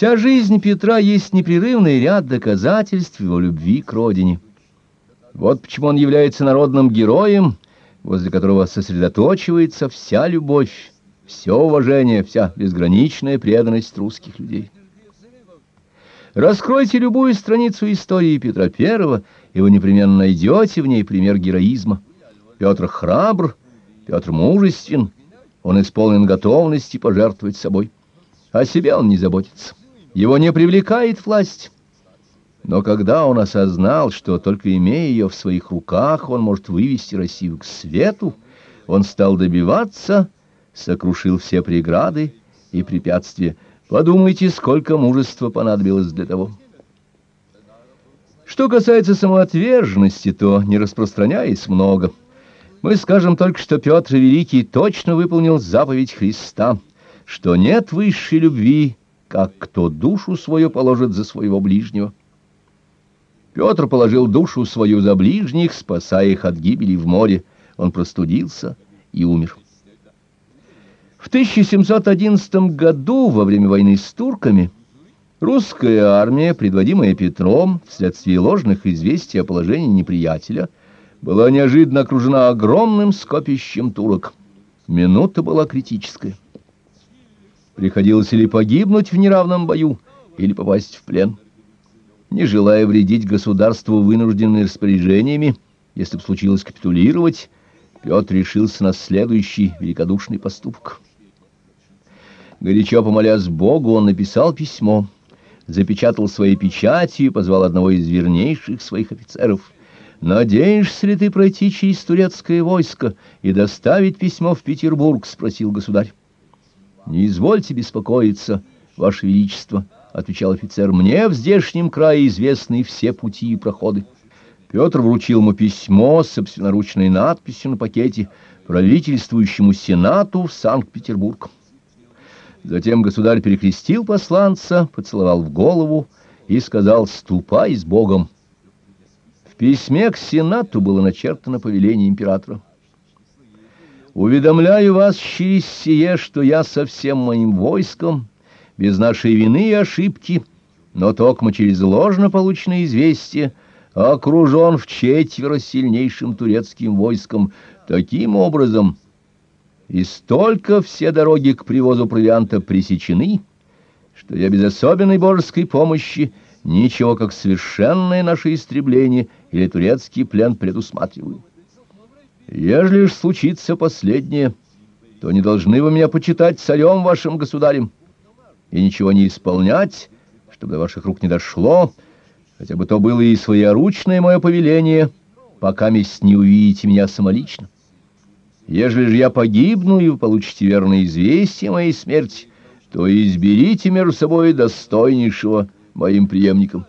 Вся жизнь Петра есть непрерывный ряд доказательств его любви к родине. Вот почему он является народным героем, возле которого сосредоточивается вся любовь, все уважение, вся безграничная преданность русских людей. Раскройте любую страницу истории Петра I, и вы непременно найдете в ней пример героизма. Петр храбр, Петр мужествен, он исполнен готовности пожертвовать собой. О себе он не заботится. Его не привлекает власть. Но когда он осознал, что только имея ее в своих руках, он может вывести Россию к свету, он стал добиваться, сокрушил все преграды и препятствия. Подумайте, сколько мужества понадобилось для того. Что касается самоотверженности, то, не распространяясь много, мы скажем только, что Петр Великий точно выполнил заповедь Христа, что нет высшей любви, как кто душу свою положит за своего ближнего. Петр положил душу свою за ближних, спасая их от гибели в море. Он простудился и умер. В 1711 году, во время войны с турками, русская армия, предводимая Петром, вследствие ложных известий о положении неприятеля, была неожиданно окружена огромным скопищем турок. Минута была критическая. Приходилось или погибнуть в неравном бою, или попасть в плен не желая вредить государству вынужденными распоряжениями, если бы случилось капитулировать, Петр решился на следующий великодушный поступок. Горячо помолясь Богу, он написал письмо, запечатал своей печатью и позвал одного из вернейших своих офицеров. «Надеешься ли ты пройти через турецкое войско и доставить письмо в Петербург?» — спросил государь. «Не извольте беспокоиться, Ваше Величество». — отвечал офицер, — мне в здешнем крае известны все пути и проходы. Петр вручил ему письмо с собственноручной надписью на пакете правительствующему сенату в Санкт-Петербург. Затем государь перекрестил посланца, поцеловал в голову и сказал «Ступай с Богом». В письме к сенату было начертано повеление императора. «Уведомляю вас через сие, что я со всем моим войском без нашей вины и ошибки, но токмо через ложно полученное известие, окружен в четверо сильнейшим турецким войском. Таким образом, и столько все дороги к привозу провианта пресечены, что я без особенной божеской помощи ничего как совершенное наше истребление или турецкий плен предусматриваю. Ежели ж случится последнее, то не должны вы меня почитать царем вашим государем, и ничего не исполнять, чтобы до ваших рук не дошло, хотя бы то было и своеручное мое повеление, пока месть не увидите меня самолично. Ежели же я погибну, и вы получите верное известие моей смерти, то изберите между собой достойнейшего моим преемником.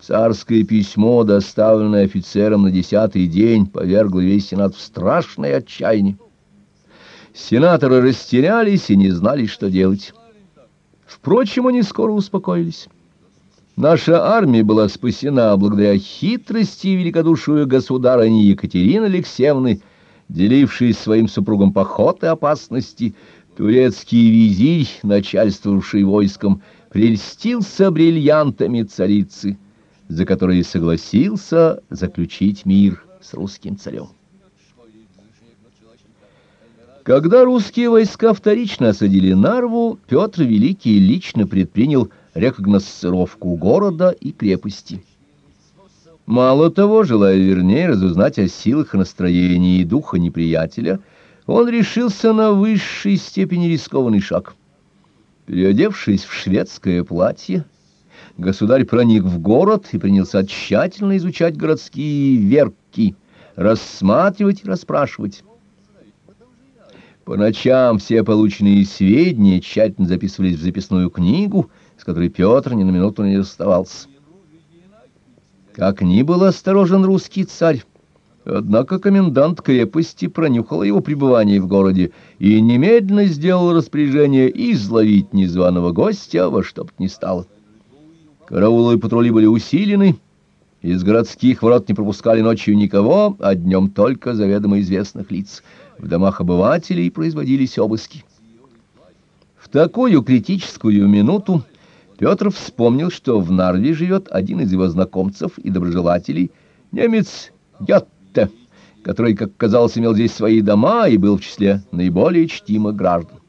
Царское письмо, доставленное офицером на десятый день, повергло весь сенат в страшное отчаяние. Сенаторы растерялись и не знали, что делать. Впрочем, они скоро успокоились. Наша армия была спасена благодаря хитрости и великодушию государыни Екатерины Алексеевны, делившей своим супругом поход и опасности. Турецкий визирь, начальствовавший войском, прельстился бриллиантами царицы, за которые согласился заключить мир с русским царем. Когда русские войска вторично осадили Нарву, Петр Великий лично предпринял рекогносцировку города и крепости. Мало того, желая вернее разузнать о силах и настроении духа неприятеля, он решился на высшей степени рискованный шаг. Переодевшись в шведское платье, государь проник в город и принялся тщательно изучать городские верки, рассматривать и расспрашивать. По ночам все полученные сведения тщательно записывались в записную книгу, с которой Петр ни на минуту не расставался. Как ни был осторожен русский царь, однако комендант крепости пронюхал его пребывание в городе и немедленно сделал распоряжение изловить незваного гостя во что бы ни стало. Караулы и патрули были усилены, из городских ворот не пропускали ночью никого, а днем только заведомо известных лиц — в домах обывателей производились обыски. В такую критическую минуту Петр вспомнил, что в Нарве живет один из его знакомцев и доброжелателей, немец Гетте, который, как казалось, имел здесь свои дома и был в числе наиболее чтимых граждан.